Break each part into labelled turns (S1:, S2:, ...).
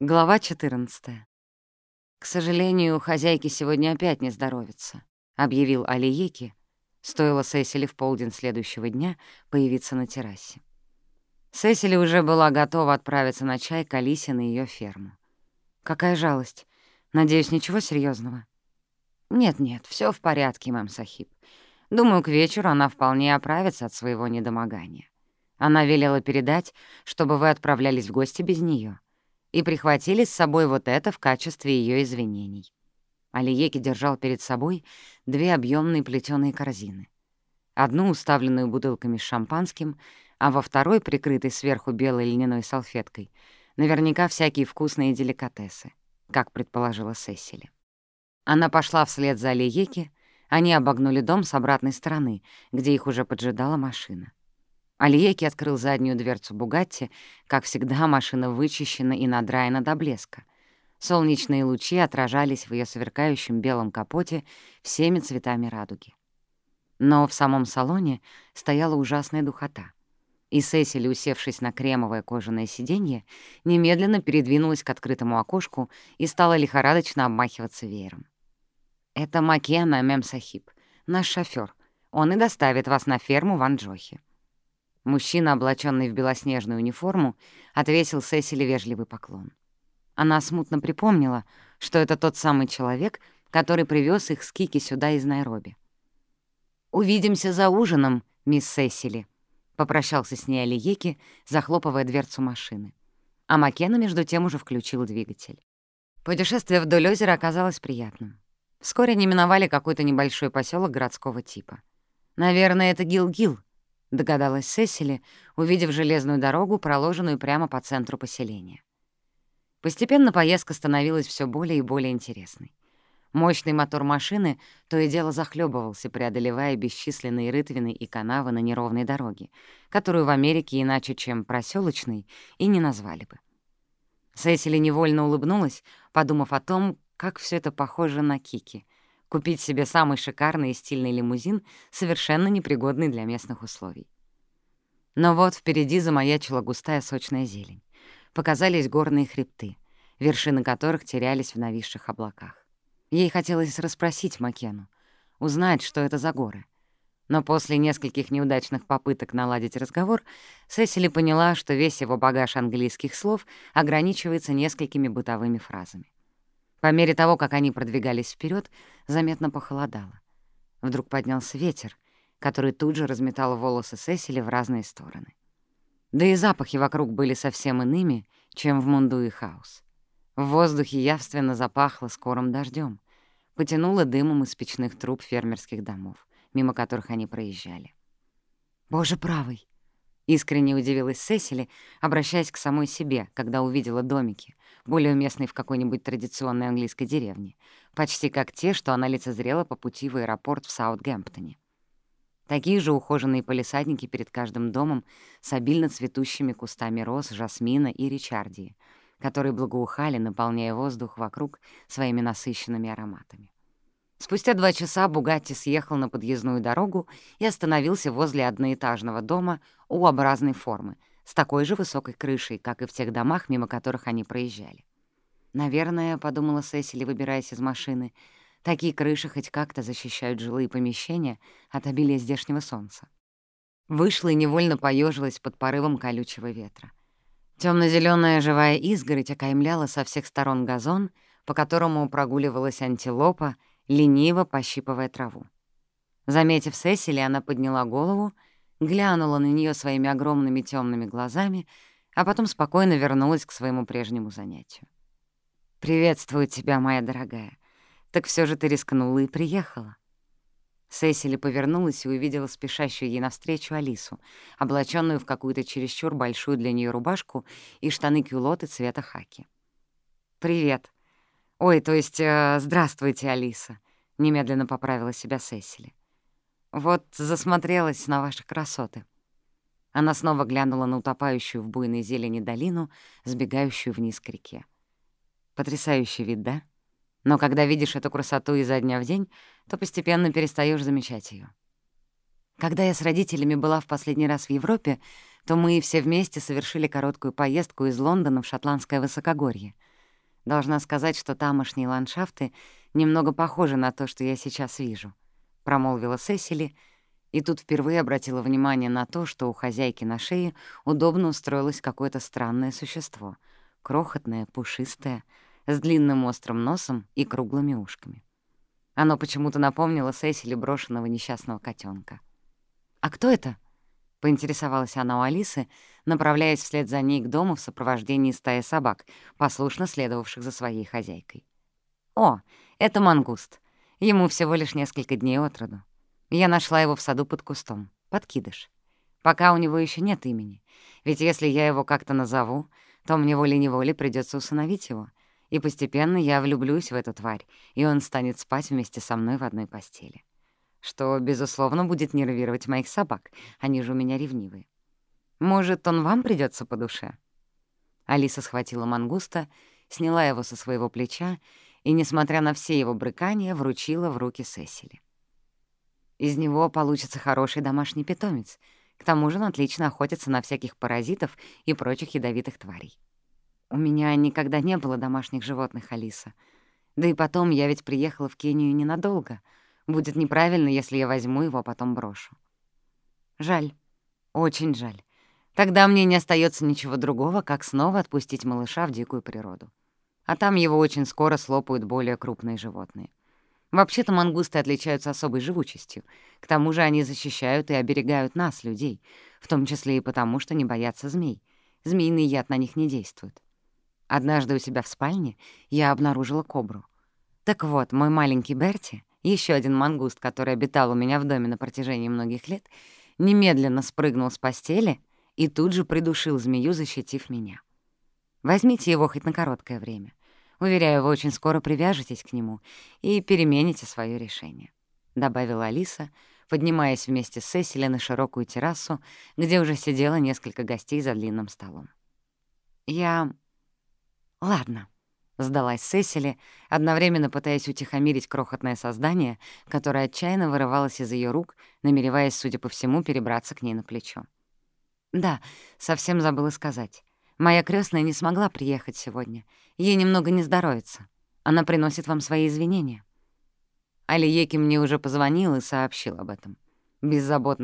S1: Глава 14. «К сожалению, хозяйке сегодня опять не здоровится», — объявил Алиеки. Стоило Сесили в полдень следующего дня появиться на террасе. Сесили уже была готова отправиться на чай к Алисе на ее ферму. «Какая жалость. Надеюсь, ничего серьезного. «Нет-нет, все в порядке, мэм Сахиб. Думаю, к вечеру она вполне оправится от своего недомогания. Она велела передать, чтобы вы отправлялись в гости без нее и прихватили с собой вот это в качестве ее извинений. Алиеки держал перед собой две объемные плетеные корзины. Одну, уставленную бутылками с шампанским, а во второй, прикрытой сверху белой льняной салфеткой, наверняка всякие вкусные деликатесы, как предположила Сесили. Она пошла вслед за Алиеки, они обогнули дом с обратной стороны, где их уже поджидала машина. Альеки открыл заднюю дверцу «Бугатти». Как всегда, машина вычищена и надраена до блеска. Солнечные лучи отражались в ее сверкающем белом капоте всеми цветами радуги. Но в самом салоне стояла ужасная духота. И Сесили, усевшись на кремовое кожаное сиденье, немедленно передвинулась к открытому окошку и стала лихорадочно обмахиваться веером. «Это Макена, мем Сахиб, наш шофёр. Он и доставит вас на ферму в Анджохе». Мужчина, облаченный в белоснежную униформу, отвесил Сесили вежливый поклон. Она смутно припомнила, что это тот самый человек, который привез их с Кики сюда из Найроби. «Увидимся за ужином, мисс Сесили», — попрощался с ней Алиеки, захлопывая дверцу машины. А Макена, между тем, уже включил двигатель. Путешествие вдоль озера оказалось приятным. Вскоре они миновали какой-то небольшой поселок городского типа. «Наверное, это Гил-Гил», — догадалась Сесили, увидев железную дорогу, проложенную прямо по центру поселения. Постепенно поездка становилась все более и более интересной. Мощный мотор машины то и дело захлебывался, преодолевая бесчисленные рытвины и канавы на неровной дороге, которую в Америке иначе, чем проселочной, и не назвали бы. Сесили невольно улыбнулась, подумав о том, как все это похоже на Кики — Купить себе самый шикарный и стильный лимузин совершенно непригодный для местных условий. Но вот впереди замаячила густая сочная зелень. Показались горные хребты, вершины которых терялись в нависших облаках. Ей хотелось расспросить Макену, узнать, что это за горы. Но после нескольких неудачных попыток наладить разговор, Сесили поняла, что весь его багаж английских слов ограничивается несколькими бытовыми фразами. По мере того, как они продвигались вперед, заметно похолодало. Вдруг поднялся ветер, который тут же разметал волосы Сесили в разные стороны. Да и запахи вокруг были совсем иными, чем в Мунду и Хаус. В воздухе явственно запахло скорым дождем, потянуло дымом из печных труб фермерских домов, мимо которых они проезжали. «Боже правый!» — искренне удивилась Сесили, обращаясь к самой себе, когда увидела домики, более уместный в какой-нибудь традиционной английской деревне, почти как те, что она лицезрела по пути в аэропорт в Саутгемптоне. Такие же ухоженные полисадники перед каждым домом с обильно цветущими кустами роз, жасмина и ричардии, которые благоухали, наполняя воздух вокруг своими насыщенными ароматами. Спустя два часа Бугатти съехал на подъездную дорогу и остановился возле одноэтажного дома U-образной формы — с такой же высокой крышей, как и в тех домах, мимо которых они проезжали. «Наверное, — подумала Сесили, выбираясь из машины, — такие крыши хоть как-то защищают жилые помещения от обилия здешнего солнца». Вышла и невольно поежилась под порывом колючего ветра. Темно-зеленая живая изгородь окаймляла со всех сторон газон, по которому прогуливалась антилопа, лениво пощипывая траву. Заметив Сесили, она подняла голову — глянула на нее своими огромными темными глазами, а потом спокойно вернулась к своему прежнему занятию. «Приветствую тебя, моя дорогая. Так все же ты рискнула и приехала». Сесили повернулась и увидела спешащую ей навстречу Алису, облаченную в какую-то чересчур большую для нее рубашку и штаны-кюлоты цвета хаки. «Привет. Ой, то есть, э, здравствуйте, Алиса», — немедленно поправила себя Сесили. Вот засмотрелась на ваши красоты». Она снова глянула на утопающую в буйной зелени долину, сбегающую вниз к реке. Потрясающий вид, да? Но когда видишь эту красоту изо дня в день, то постепенно перестаешь замечать ее. Когда я с родителями была в последний раз в Европе, то мы все вместе совершили короткую поездку из Лондона в шотландское высокогорье. Должна сказать, что тамошние ландшафты немного похожи на то, что я сейчас вижу», — промолвила Сесили, и тут впервые обратила внимание на то, что у хозяйки на шее удобно устроилось какое-то странное существо, крохотное, пушистое, с длинным острым носом и круглыми ушками. Оно почему-то напомнило Сесили брошенного несчастного котенка. «А кто это?» — поинтересовалась она у Алисы, направляясь вслед за ней к дому в сопровождении стаи собак, послушно следовавших за своей хозяйкой. «О, это мангуст. Ему всего лишь несколько дней от роду. Я нашла его в саду под кустом. Подкидыш. Пока у него еще нет имени. Ведь если я его как-то назову, то мне волей-неволей придется усыновить его — и постепенно я влюблюсь в эту тварь, и он станет спать вместе со мной в одной постели. Что, безусловно, будет нервировать моих собак, они же у меня ревнивые. Может, он вам придется по душе?» Алиса схватила мангуста, сняла его со своего плеча и, несмотря на все его брыкания, вручила в руки Сесили. «Из него получится хороший домашний питомец. К тому же он отлично охотится на всяких паразитов и прочих ядовитых тварей. У меня никогда не было домашних животных, Алиса. Да и потом, я ведь приехала в Кению ненадолго. Будет неправильно, если я возьму его, а потом брошу. Жаль, очень жаль. Тогда мне не остается ничего другого, как снова отпустить малыша в дикую природу. А там его очень скоро слопают более крупные животные. Вообще-то мангусты отличаются особой живучестью. К тому же они защищают и оберегают нас, людей, в том числе и потому, что не боятся змей. Змеиный яд на них не действует. Однажды у себя в спальне я обнаружила кобру. Так вот, мой маленький Берти, еще один мангуст, который обитал у меня в доме на протяжении многих лет, немедленно спрыгнул с постели и тут же придушил змею, защитив меня. Возьмите его хоть на короткое время. Уверяю, вы очень скоро привяжетесь к нему и перемените свое решение», — добавила Алиса, поднимаясь вместе с Сесили на широкую террасу, где уже сидело несколько гостей за длинным столом. «Я «Ладно», — сдалась Сесили, одновременно пытаясь утихомирить крохотное создание, которое отчаянно вырывалось из ее рук, намереваясь, судя по всему, перебраться к ней на плечо. «Да, совсем забыла сказать. Моя крестная не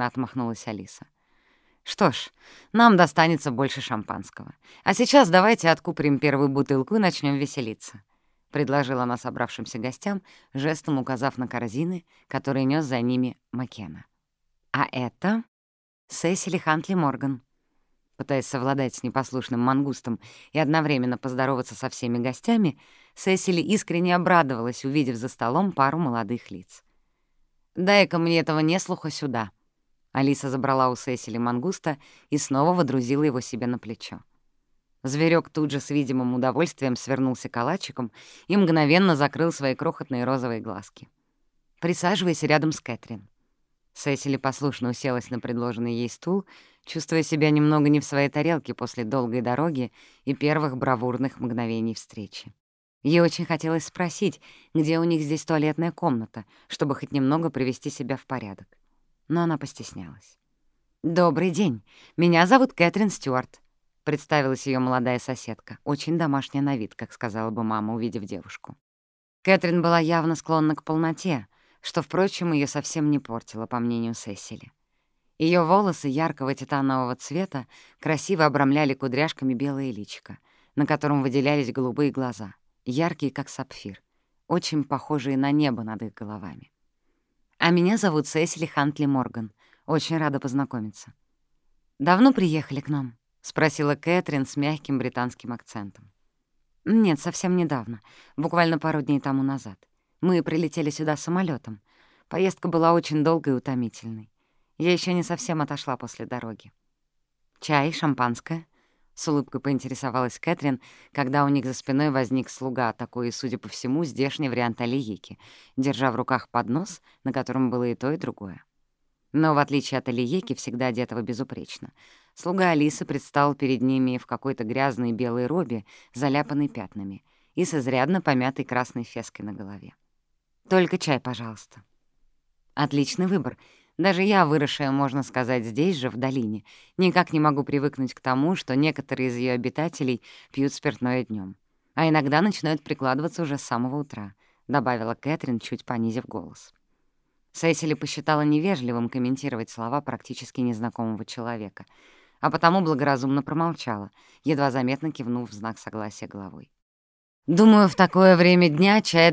S1: смогла приехать сегодня. Ей немного не здоровится. Она приносит вам свои извинения». Алиеки мне уже позвонил и сообщил об этом. Беззаботно отмахнулась Алиса. Что ж, нам достанется больше шампанского. А сейчас давайте откупорим первую бутылку и начнем веселиться», — предложила она собравшимся гостям, жестом указав на корзины, которые нес за ними Маккена. «А это...» Сесили Хантли Морган. Пытаясь совладать с непослушным мангустом и одновременно поздороваться со всеми гостями, Сесили искренне обрадовалась, увидев за столом пару молодых лиц. «Дай-ка мне этого неслуха сюда», Алиса забрала у Сесили мангуста и снова водрузила его себе на плечо. Зверек тут же с видимым удовольствием свернулся калачиком и мгновенно закрыл свои крохотные розовые глазки. «Присаживайся рядом с Кэтрин». Сесили послушно уселась на предложенный ей стул, чувствуя себя немного не в своей тарелке после долгой дороги и первых бравурных мгновений встречи. Ей очень хотелось спросить, где у них здесь туалетная комната, чтобы хоть немного привести себя в порядок но она постеснялась. «Добрый день. Меня зовут Кэтрин Стюарт», — представилась ее молодая соседка, очень домашняя на вид, как сказала бы мама, увидев девушку. Кэтрин была явно склонна к полноте, что, впрочем, ее совсем не портило, по мнению Сесили. Ее волосы яркого титанового цвета красиво обрамляли кудряшками белое личико, на котором выделялись голубые глаза, яркие, как сапфир, очень похожие на небо над их головами. А меня зовут Сесили Хантли Морган. Очень рада познакомиться. «Давно приехали к нам?» — спросила Кэтрин с мягким британским акцентом. «Нет, совсем недавно. Буквально пару дней тому назад. Мы прилетели сюда самолетом. Поездка была очень долгой и утомительной. Я еще не совсем отошла после дороги. Чай, шампанское?» С улыбкой поинтересовалась Кэтрин, когда у них за спиной возник слуга, такой, судя по всему, здешний вариант Алиеки, держа в руках поднос, на котором было и то, и другое. Но, в отличие от Алиеки, всегда одетого безупречно, слуга Алисы предстал перед ними в какой-то грязной белой робе, заляпанной пятнами, и с изрядно помятой красной феской на голове. «Только чай, пожалуйста». «Отличный выбор», даже я, выросшая, можно сказать, здесь же, в долине, никак не могу привыкнуть к тому, что некоторые из ее обитателей пьют спиртное днем. а иногда начинают прикладываться уже с самого утра», — добавила Кэтрин, чуть понизив голос. Сесили посчитала невежливым комментировать слова практически незнакомого человека, а потому благоразумно промолчала, едва заметно кивнув в знак согласия головой. «Думаю, в такое время дня чая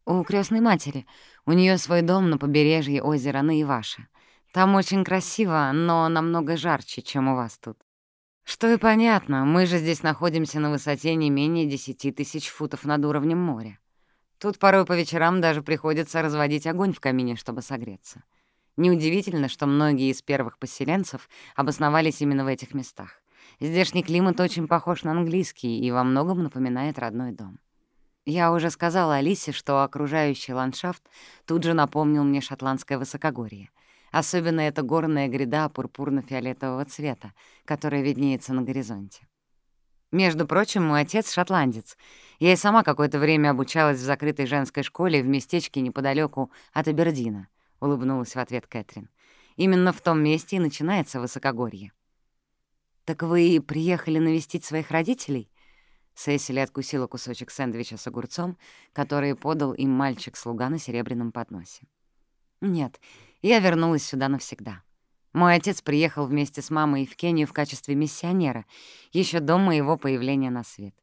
S1: для меня будет вполне достаточно». «А у кого вы остановились, Сесили?» «У крестной матери. У нее свой дом на побережье озера Наиваша. Там очень красиво, но намного жарче, чем у вас тут». «Что и понятно, мы же здесь находимся на высоте не менее десяти тысяч футов над уровнем моря. Тут порой по вечерам даже приходится разводить огонь в камине, чтобы согреться. Неудивительно, что многие из первых поселенцев обосновались именно в этих местах. Здешний климат очень похож на английский и во многом напоминает родной дом. Я уже сказала Алисе, что окружающий ландшафт тут же напомнил мне шотландское высокогорье. Особенно это горная гряда пурпурно-фиолетового цвета, которая виднеется на горизонте. Между прочим, мой отец — шотландец. Я и сама какое-то время обучалась в закрытой женской школе в местечке неподалеку от Абердина, — улыбнулась в ответ Кэтрин. Именно в том месте и начинается высокогорье. «Так вы приехали навестить своих родителей?» Сесили откусила кусочек сэндвича с огурцом, который подал им мальчик-слуга на серебряном подносе. «Нет, я вернулась сюда навсегда. Мой отец приехал вместе с мамой в Кению в качестве миссионера еще до моего появления на свет.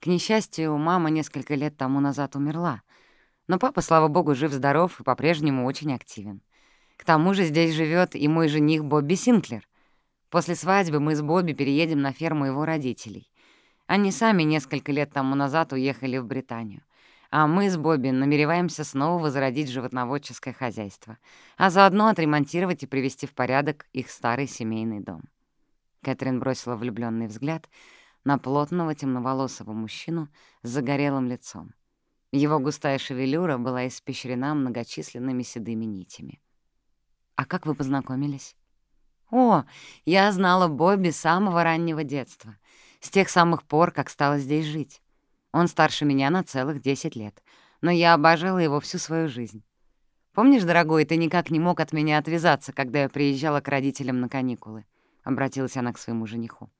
S1: К несчастью, мама несколько лет тому назад умерла, но папа, слава богу, жив-здоров и по-прежнему очень активен. К тому же здесь живет и мой жених Бобби Синклер. После свадьбы мы с Бобби переедем на ферму его родителей. Они сами несколько лет тому назад уехали в Британию. А мы с Бобби намереваемся снова возродить животноводческое хозяйство, а заодно отремонтировать и привести в порядок их старый семейный дом. Кэтрин бросила влюбленный взгляд на плотного темноволосого мужчину с загорелым лицом. Его густая шевелюра была испещрена многочисленными седыми нитями. «А как вы познакомились?» «О, я знала Бобби с самого раннего детства. с тех самых пор, как стала здесь жить. Он старше меня на целых 10 лет, но я обожала его всю свою жизнь. Помнишь, дорогой, ты никак не мог от меня отвязаться, когда я приезжала к родителям на каникулы?» — обратилась она к своему жениху.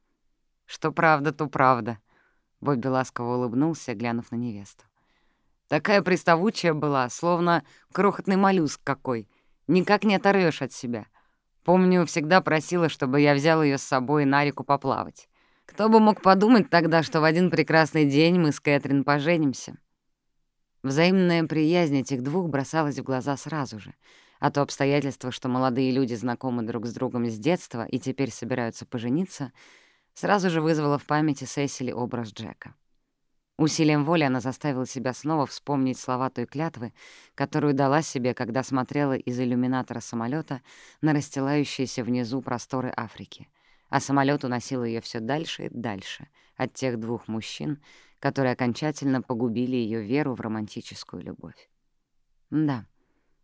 S1: «Что правда, то правда», — Бобби ласково улыбнулся, глянув на невесту. «Такая приставучая была, словно крохотный моллюск какой. Никак не оторвешь от себя. Помню, всегда просила, чтобы я взял ее с собой на реку поплавать. Кто бы мог подумать тогда, что в один прекрасный день мы с Кэтрин поженимся? Взаимная приязнь этих двух бросалась в глаза сразу же, а то обстоятельство, что молодые люди знакомы друг с другом с детства и теперь собираются пожениться, сразу же вызвало в памяти Сесили образ Джека. Усилием воли она заставила себя снова вспомнить слова той клятвы, которую дала себе, когда смотрела из иллюминатора самолета на расстилающиеся внизу просторы Африки — а самолет уносил ее все дальше и дальше от тех двух мужчин, которые окончательно погубили ее веру в романтическую любовь. Да,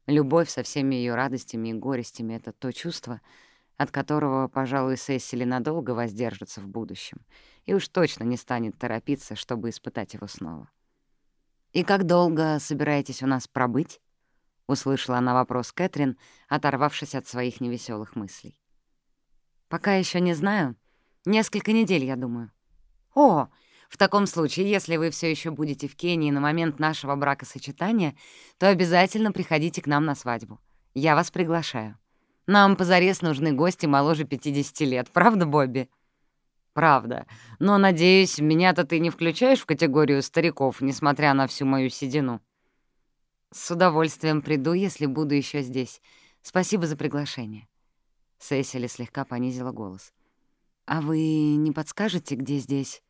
S1: любовь со всеми ее радостями и горестями — это то чувство, от которого, пожалуй, Сесили надолго воздержится в будущем и уж точно не станет торопиться, чтобы испытать его снова. «И как долго собираетесь у нас пробыть?» — услышала она вопрос Кэтрин, оторвавшись от своих невеселых мыслей. Пока еще не знаю. Несколько недель, я думаю. О, в таком случае, если вы все еще будете в Кении на момент нашего бракосочетания, то обязательно приходите к нам на свадьбу. Я вас приглашаю. Нам позарез нужны гости моложе 50 лет, правда, Бобби? Правда. Но, надеюсь, меня-то ты не включаешь в категорию стариков, несмотря на всю мою седину. С удовольствием приду, если буду еще здесь. Спасибо за приглашение. Сесили слегка понизила голос. «А вы не подскажете, где здесь?»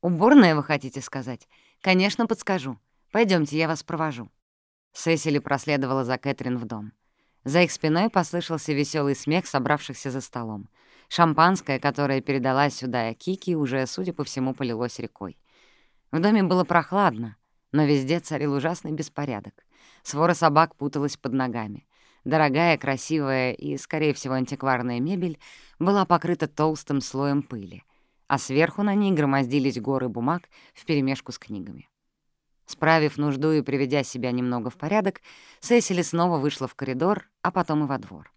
S1: «Уборная, вы хотите сказать? Конечно, подскажу. Пойдемте, я вас провожу». Сесили проследовала за Кэтрин в дом. За их спиной послышался веселый смех собравшихся за столом. Шампанское, которое передала сюда Кики, уже, судя по всему, полилось рекой. В доме было прохладно, но везде царил ужасный беспорядок. Свора собак путалась под ногами. Дорогая, красивая и, скорее всего, антикварная мебель была покрыта толстым слоем пыли, а сверху на ней громоздились горы бумаг вперемешку с книгами. Справив нужду и приведя себя немного в порядок, Сесили снова вышла в коридор, а потом и во двор.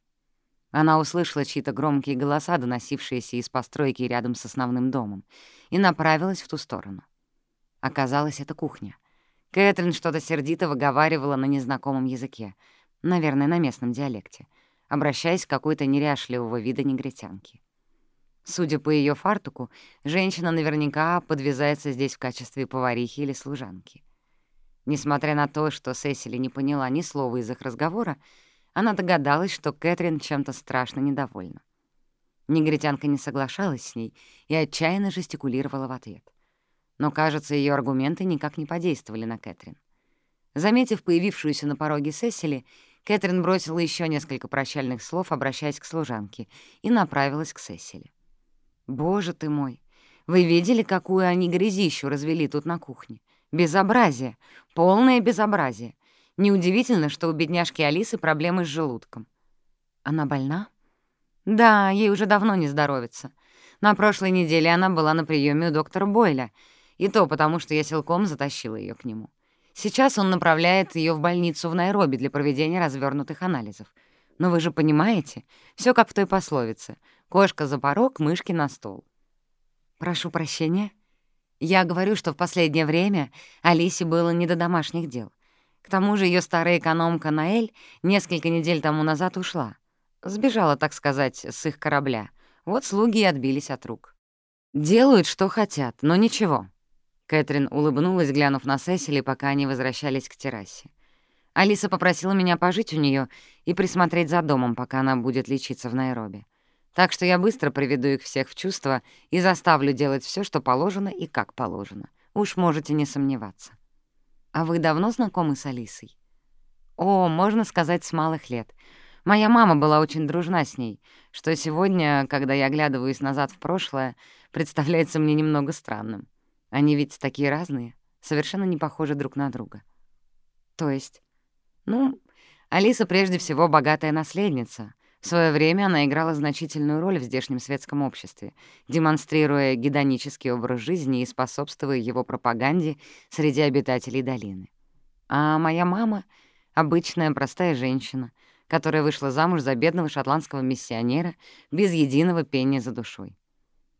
S1: Она услышала чьи-то громкие голоса, доносившиеся из постройки рядом с основным домом, и направилась в ту сторону. Оказалось, это кухня. Кэтрин что-то сердито выговаривала на незнакомом языке, наверное, на местном диалекте, обращаясь к какой-то неряшливого вида негритянки. Судя по ее фартуку, женщина наверняка подвязается здесь в качестве поварихи или служанки. Несмотря на то, что Сесили не поняла ни слова из их разговора, она догадалась, что Кэтрин чем-то страшно недовольна. Негритянка не соглашалась с ней и отчаянно жестикулировала в ответ. Но, кажется, ее аргументы никак не подействовали на Кэтрин. Заметив появившуюся на пороге Сесили, Кэтрин бросила еще несколько прощальных слов, обращаясь к служанке, и направилась к Сесили. «Боже ты мой! Вы видели, какую они грязищу развели тут на кухне? Безобразие! Полное безобразие! Неудивительно, что у бедняжки Алисы проблемы с желудком. Она больна? Да, ей уже давно не здоровится. На прошлой неделе она была на приеме у доктора Бойля, и то потому, что я силком затащила ее к нему. Сейчас он направляет ее в больницу в Найроби для проведения развернутых анализов. Но вы же понимаете, все как в той пословице «Кошка за порог, мышки на стол». Прошу прощения. Я говорю, что в последнее время Алисе было не до домашних дел — к тому же ее старая экономка Наэль несколько недель тому назад ушла. Сбежала, так сказать, с их корабля. Вот слуги и отбились от рук. Делают, что хотят, но ничего. Кэтрин улыбнулась, глянув на Сесили, пока они возвращались к террасе. Алиса попросила меня пожить у нее и присмотреть за домом, пока она будет лечиться в Найроби. Так что я быстро приведу их всех в чувство и заставлю делать все, что положено и как положено. Уж можете не сомневаться. «А вы давно знакомы с Алисой?» «О, можно сказать, с малых лет. Моя мама была очень дружна с ней, что сегодня, когда я оглядываюсь назад в прошлое, представляется мне немного странным. Они ведь такие разные, совершенно не похожи друг на друга. То есть, ну, Алиса прежде всего богатая наследница. В свое время она играла значительную роль в здешнем светском обществе, демонстрируя гедонический образ жизни и способствуя его пропаганде среди обитателей долины. А моя мама — обычная простая женщина, которая вышла замуж за бедного шотландского миссионера без единого пения за душой.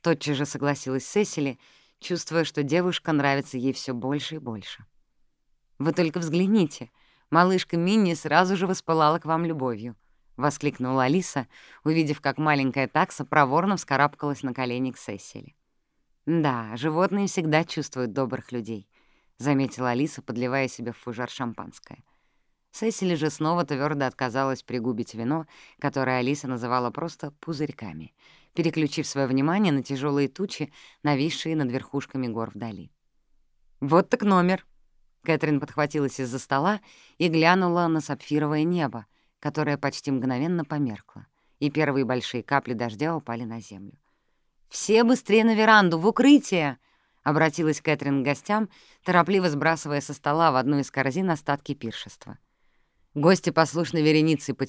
S1: Думаю, их сблизила в первую очередь любовь к животным. Когда Алиса вместе со своим первым мужем уезжала за границу, моя мама всегда присматривала за ее домом в качестве экономки — зарабатывая тем самым какие-то дополнительные деньги для семьи, а также ухаживала за ее зверинцем. «А как смотрите?» — продолжила Кэтрин, когда они подошли к столу и снова уселись на свои места. «Если я приглашу вас наведаться ко мне в гости, пока Алиса будет лежать в больнице». «С большим удовольствием», — тотчас же согласилась Сесили, чувствуя, что девушка нравится ей все больше и больше. «Вы только взгляните, малышка Минни сразу же воспылала к вам любовью», — воскликнула Алиса, увидев, как маленькая такса проворно вскарабкалась на колени к Сесили. «Да, животные всегда чувствуют добрых людей», — заметила Алиса, подливая себе в фужер шампанское. Сесили же снова твердо отказалась пригубить вино, которое Алиса называла просто «пузырьками», переключив свое внимание на тяжелые тучи, нависшие над верхушками гор вдали. «Вот так номер!» Кэтрин подхватилась из-за стола и глянула на сапфировое небо, которая почти мгновенно померкла, и первые большие капли дождя упали на землю. «Все быстрее на веранду, в укрытие!» — обратилась Кэтрин к гостям, торопливо сбрасывая со стола в одну из корзин остатки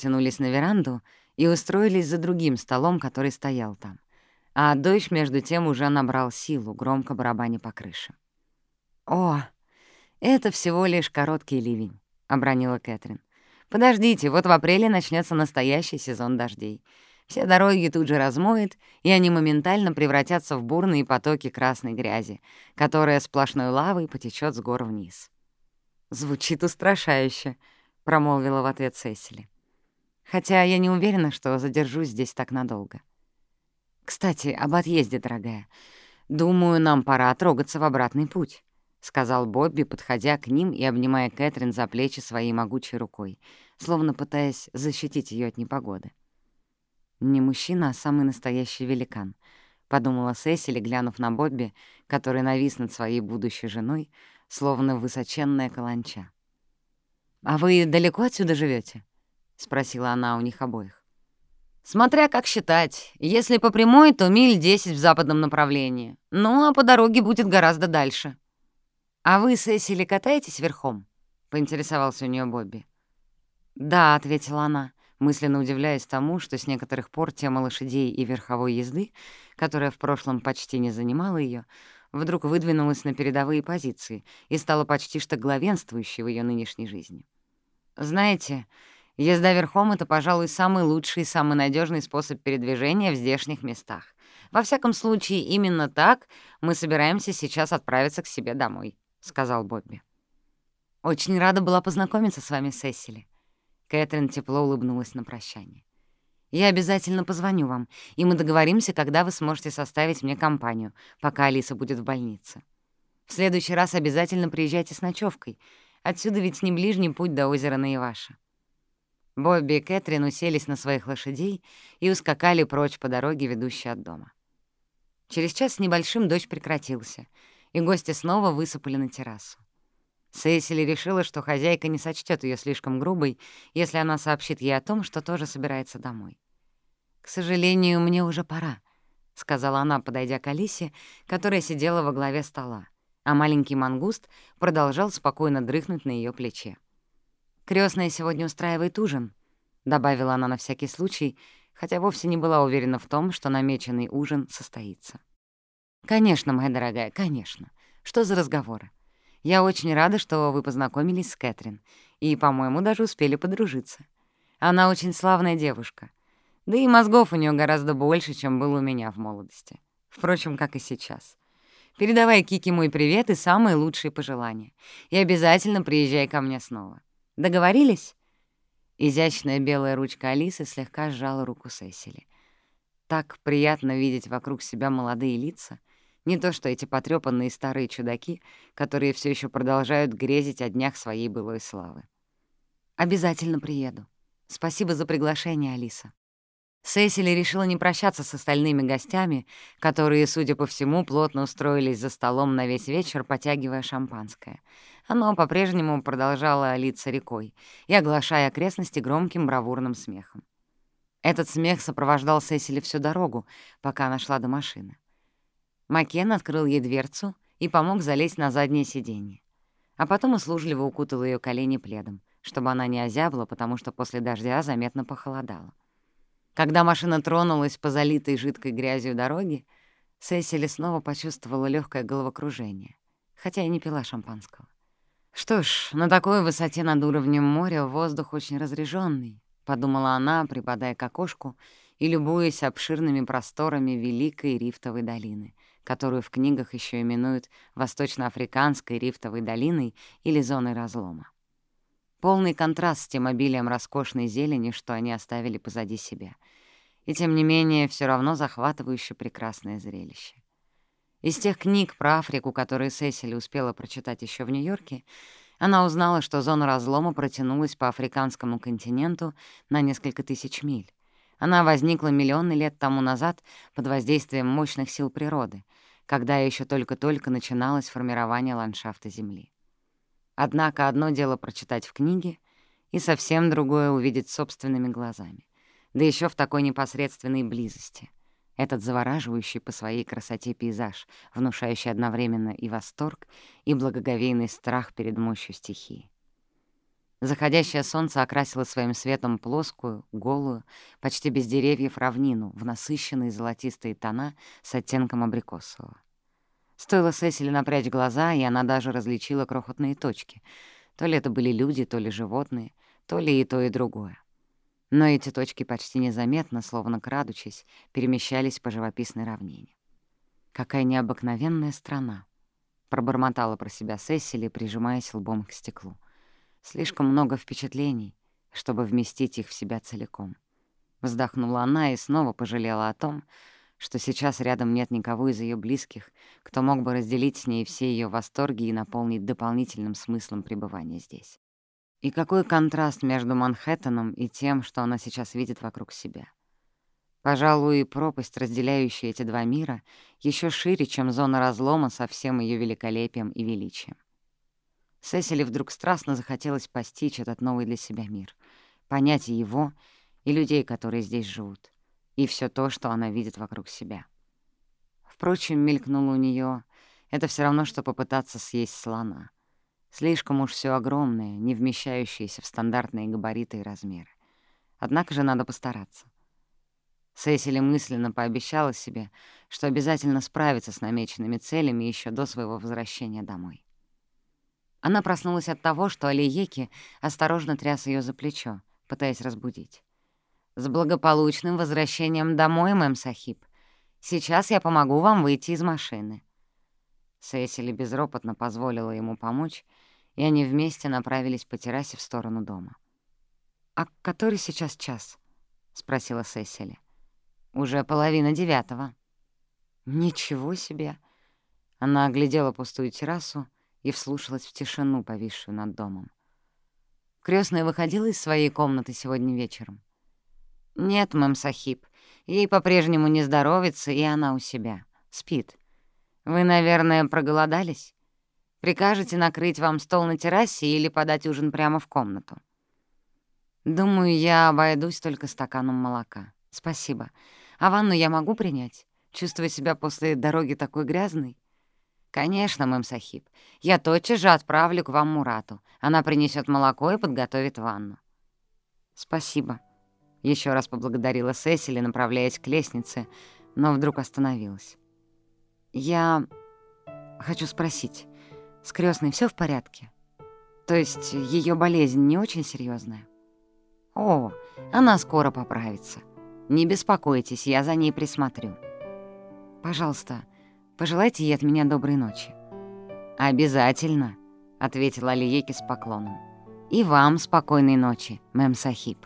S1: пиршества. Гости послушно вереницей потянулись на веранду и устроились за другим столом, который стоял там. А дождь, между тем, уже набрал силу, громко барабаня по крыше. «О, это всего лишь короткий ливень», — обронила Кэтрин. Подождите, вот в апреле начнется настоящий сезон дождей. Все дороги тут же размоет, и они моментально превратятся в бурные потоки красной грязи, которая сплошной лавой потечет с гор вниз. «Звучит устрашающе», — промолвила в ответ Сесили. «Хотя я не уверена, что задержусь здесь так надолго. Кстати, об отъезде, дорогая. Думаю, нам пора трогаться в обратный путь». — сказал Бобби, подходя к ним и обнимая Кэтрин за плечи своей могучей рукой, словно пытаясь защитить ее от непогоды. «Не мужчина, а самый настоящий великан», — подумала Сесили, глянув на Бобби, который навис над своей будущей женой, словно высоченная каланча. «А вы далеко отсюда живете? спросила она у них обоих. Смотря как считать. Если по прямой, то миль 10 в западном направлении. Ну, а по дороге будет гораздо дальше. «А вы, Сесили, катаетесь верхом?» — поинтересовался у нее Бобби. «Да», — ответила она, мысленно удивляясь тому, что с некоторых пор тема лошадей и верховой езды, которая в прошлом почти не занимала ее, вдруг выдвинулась на передовые позиции и стала почти что главенствующей в ее нынешней жизни. «Знаете, езда верхом — это, пожалуй, самый лучший и самый надежный способ передвижения в здешних местах. Во всяком случае, именно так мы собираемся сейчас отправиться к себе домой», — сказал Бобби. «Очень рада была познакомиться с вами, Сесили». Кэтрин тепло улыбнулась на прощание. «Я обязательно позвоню вам, и мы договоримся, когда вы сможете составить мне компанию, пока Алиса будет в больнице. В следующий раз обязательно приезжайте с ночевкой. Отсюда ведь не ближний путь до озера Наиваша». Бобби и Кэтрин уселись на своих лошадей и ускакали прочь по дороге, ведущей от дома. Через час с небольшим дождь прекратился, и гости снова высыпали на террасу. Сесили решила, что хозяйка не сочтет ее слишком грубой, если она сообщит ей о том, что тоже собирается домой. «К сожалению, мне уже пора», — сказала она, подойдя к Алисе, которая сидела во главе стола, а маленький мангуст продолжал спокойно дрыхнуть на ее плече. Крестная сегодня устраивает ужин», — добавила она на всякий случай, хотя вовсе не была уверена в том, что намеченный ужин состоится. «Конечно, моя дорогая, конечно. Что за разговоры? Я очень рада, что вы познакомились с Кэтрин, и, по-моему, даже успели подружиться. Она очень славная девушка. Да и мозгов у нее гораздо больше, чем было у меня в молодости. Впрочем, как и сейчас. Передавай Кике мой привет и самые лучшие пожелания. И обязательно приезжай ко мне снова. Договорились?» Изящная белая ручка Алисы слегка сжала руку Сесили. Так приятно видеть вокруг себя молодые лица, не то что эти потрёпанные старые чудаки, которые все еще продолжают грезить о днях своей былой славы. «Обязательно приеду. Спасибо за приглашение, Алиса». Сесили решила не прощаться с остальными гостями, которые, судя по всему, плотно устроились за столом на весь вечер, потягивая шампанское — оно по-прежнему продолжало литься рекой и оглашая окрестности громким бравурным смехом. Этот смех сопровождал Сесили всю дорогу, пока она шла до машины. Макен открыл ей дверцу и помог залезть на заднее сиденье. А потом услужливо укутал ее колени пледом, чтобы она не озябла, потому что после дождя заметно похолодало. Когда машина тронулась по залитой жидкой грязью дороге, Сесили снова почувствовала легкое головокружение, хотя и не пила шампанского. «Что ж, на такой высоте над уровнем моря воздух очень разреженный, подумала она, припадая к окошку и любуясь обширными просторами Великой Рифтовой долины, которую в книгах еще именуют Восточноафриканской Рифтовой долиной или зоной разлома. Полный контраст с тем обилием роскошной зелени, что они оставили позади себя. И тем не менее, все равно захватывающе прекрасное зрелище. Из тех книг про Африку, которые Сесили успела прочитать еще в Нью-Йорке, она узнала, что зона разлома протянулась по африканскому континенту на несколько тысяч миль. Она возникла миллионы лет тому назад под воздействием мощных сил природы, когда еще только-только начиналось формирование ландшафта Земли. Однако одно дело прочитать в книге, и совсем другое — увидеть собственными глазами, да еще в такой непосредственной близости — этот завораживающий по своей красоте пейзаж, внушающий одновременно и восторг, и благоговейный страх перед мощью стихии. Заходящее солнце окрасило своим светом плоскую, голую, почти без деревьев равнину в насыщенные золотистые тона с оттенком абрикосового. Стоило Сесили напрячь глаза, и она даже различила крохотные точки. То ли это были люди, то ли животные, то ли и то, и другое. Но эти точки почти незаметно, словно крадучись, перемещались по живописной равнине. «Какая необыкновенная страна!» — пробормотала про себя Сесили, прижимаясь лбом к стеклу. «Слишком много впечатлений, чтобы вместить их в себя целиком». Вздохнула она и снова пожалела о том, что сейчас рядом нет никого из ее близких, кто мог бы разделить с ней все ее восторги и наполнить дополнительным смыслом пребывания здесь. И какой контраст между Манхэттеном и тем, что она сейчас видит вокруг себя. Пожалуй, пропасть, разделяющая эти два мира, еще шире, чем зона разлома со всем ее великолепием и величием. Сесили вдруг страстно захотелось постичь этот новый для себя мир, понять его и людей, которые здесь живут. и все то, что она видит вокруг себя. Впрочем, мелькнуло у нее это все равно, что попытаться съесть слона. Слишком уж все огромное, не вмещающееся в стандартные габариты и размеры. Однако же надо постараться. Сесили мысленно пообещала себе, что обязательно справится с намеченными целями еще до своего возвращения домой. Она проснулась от того, что Алиеки осторожно тряс ее за плечо, пытаясь разбудить. «С благополучным возвращением домой, мэм Сахиб. Сейчас я помогу вам выйти из машины». Сесили безропотно позволила ему помочь, и они вместе направились по террасе в сторону дома. «А который сейчас час?» — спросила Сесили. «Уже половина девятого». «Ничего себе!» Она оглядела пустую террасу и вслушалась в тишину, повисшую над домом. Крестная выходила из своей комнаты сегодня вечером. «Нет, мэм Сахиб, ей по-прежнему не здоровится, и она у себя. Спит. Вы, наверное, проголодались? Прикажете накрыть вам стол на террасе или подать ужин прямо в комнату? Думаю, я обойдусь только стаканом молока. Спасибо. А ванну я могу принять? Чувствую себя после дороги такой грязной? Конечно, мэм Сахиб. Я тотчас же отправлю к вам Мурату. Она принесет молоко и подготовит ванну. Спасибо. Еще раз поблагодарила Сесили, направляясь к лестнице, но вдруг остановилась. Я хочу спросить, с крестной все в порядке? То есть ее болезнь не очень серьезная? О, она скоро поправится. Не беспокойтесь, я за ней присмотрю. Пожалуйста, пожелайте ей от меня доброй ночи. Обязательно, ответила Алиеки с поклоном. И вам спокойной ночи, мэм Сахиб.